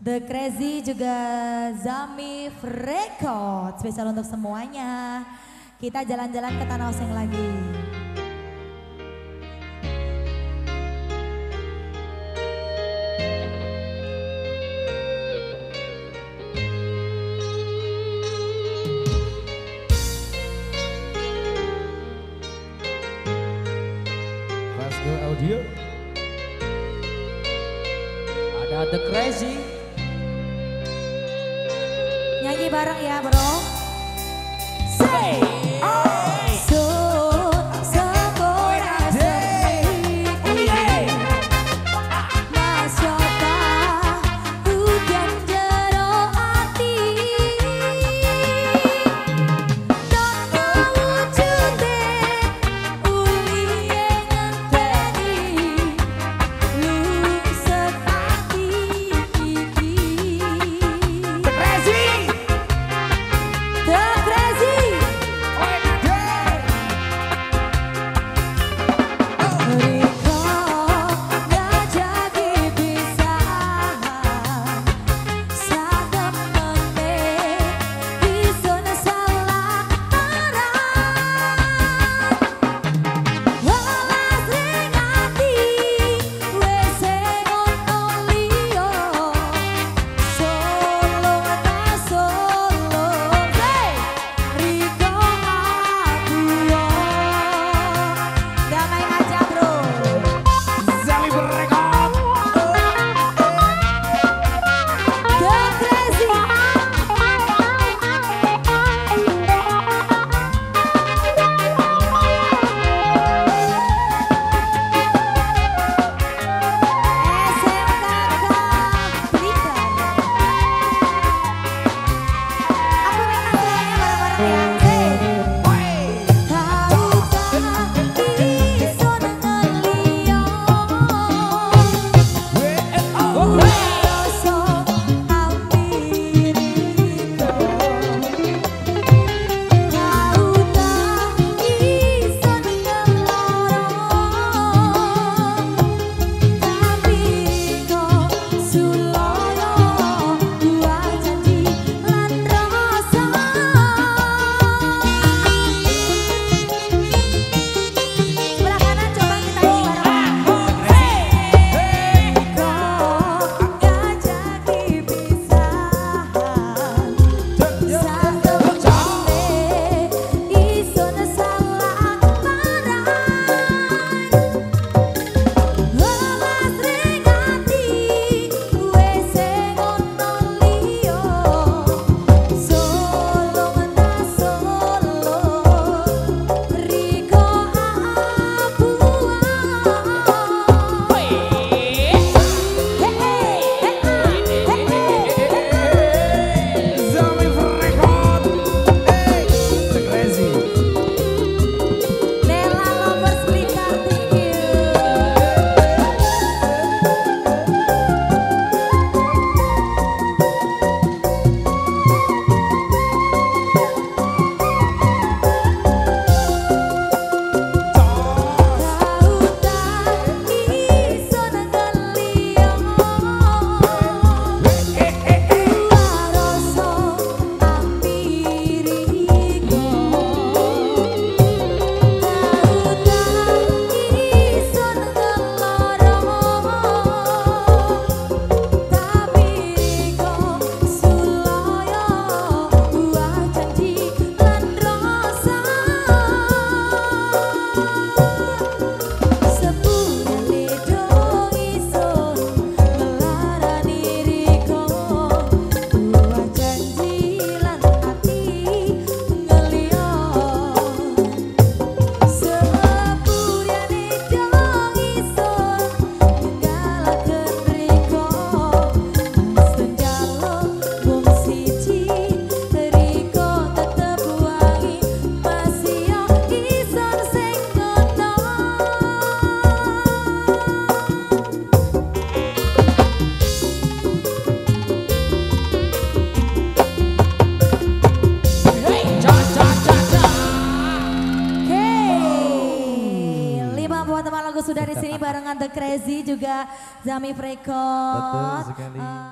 The Crazy juga Zami Record. Spesial untuk semuanya. Kita jalan-jalan ke Tanah Oseng lagi. Audio. Ada The Crazy nyanyi bareng ya bro. Say. sudah di sini barengan The Crazy juga Zami Freko. Betul sekali. Uh,